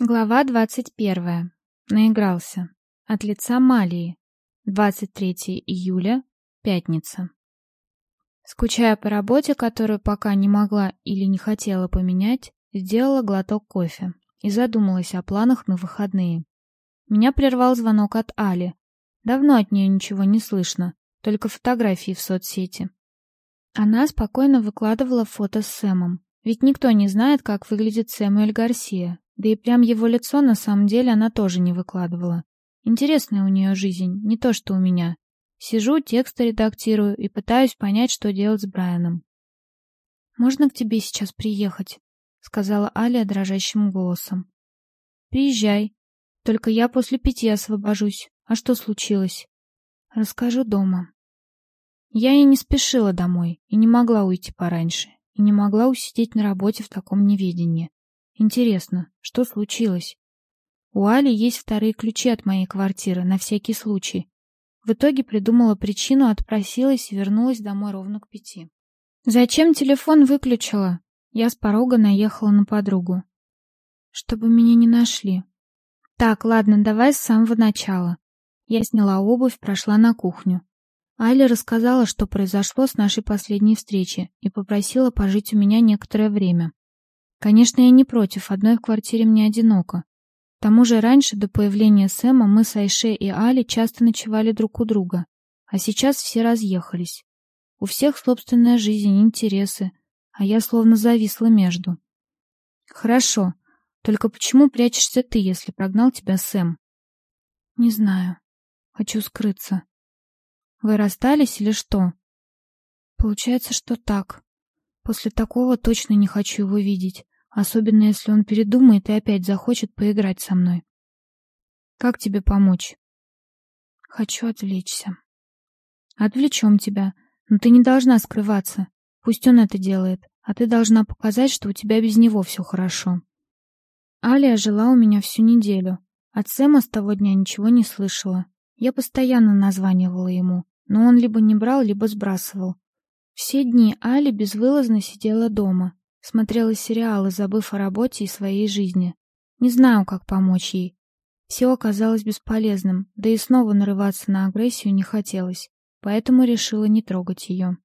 Глава двадцать первая. Наигрался. От лица Малии. 23 июля. Пятница. Скучая по работе, которую пока не могла или не хотела поменять, сделала глоток кофе и задумалась о планах на выходные. Меня прервал звонок от Али. Давно от нее ничего не слышно, только фотографии в соцсети. Она спокойно выкладывала фото с Сэмом, ведь никто не знает, как выглядит Сэмюэль Гарсия, да и прям его лицо на самом деле она тоже не выкладывала. Интересная у нее жизнь, не то что у меня. Сижу, тексты редактирую и пытаюсь понять, что делать с Брайаном. «Можно к тебе сейчас приехать?» — сказала Аля дрожащим голосом. «Приезжай. Только я после пяти освобожусь. А что случилось?» «Расскажу дома». Я и не спешила домой, и не могла уйти пораньше, и не могла усидеть на работе в таком неведении. Интересно, что случилось? У Али есть вторые ключи от моей квартиры, на всякий случай. В итоге придумала причину, отпросилась и вернулась домой ровно к пяти. «Зачем телефон выключила?» Я с порога наехала на подругу. «Чтобы меня не нашли». «Так, ладно, давай с самого начала». Я сняла обувь, прошла на кухню. Аля рассказала, что произошло с нашей последней встречи, и попросила пожить у меня некоторое время. Конечно, я не против, одной в квартире мне одиноко. К тому же раньше, до появления Сэма, мы с Айше и Али часто ночевали друг у друга, а сейчас все разъехались. У всех собственная жизнь, интересы, а я словно зависла между. Хорошо, только почему прячешься ты, если прогнал тебя Сэм? Не знаю. Хочу скрыться. Вы расстались или что? Получается, что так. После такого точно не хочу его видеть. Особенно, если он передумает и опять захочет поиграть со мной. Как тебе помочь? Хочу отвлечься. Отвлечем тебя. Но ты не должна скрываться. Пусть он это делает. А ты должна показать, что у тебя без него все хорошо. Алия жила у меня всю неделю. От Сэма с того дня ничего не слышала. Я постоянно названивала ему, но он либо не брал, либо сбрасывал. Все дни Али безвылазно сидела дома, Смотрела сериалы, забыв о работе и своей жизни. Не знаю, как помочь ей. Все оказалось бесполезным, да и снова нарываться на агрессию не хотелось, поэтому решила не трогать ее.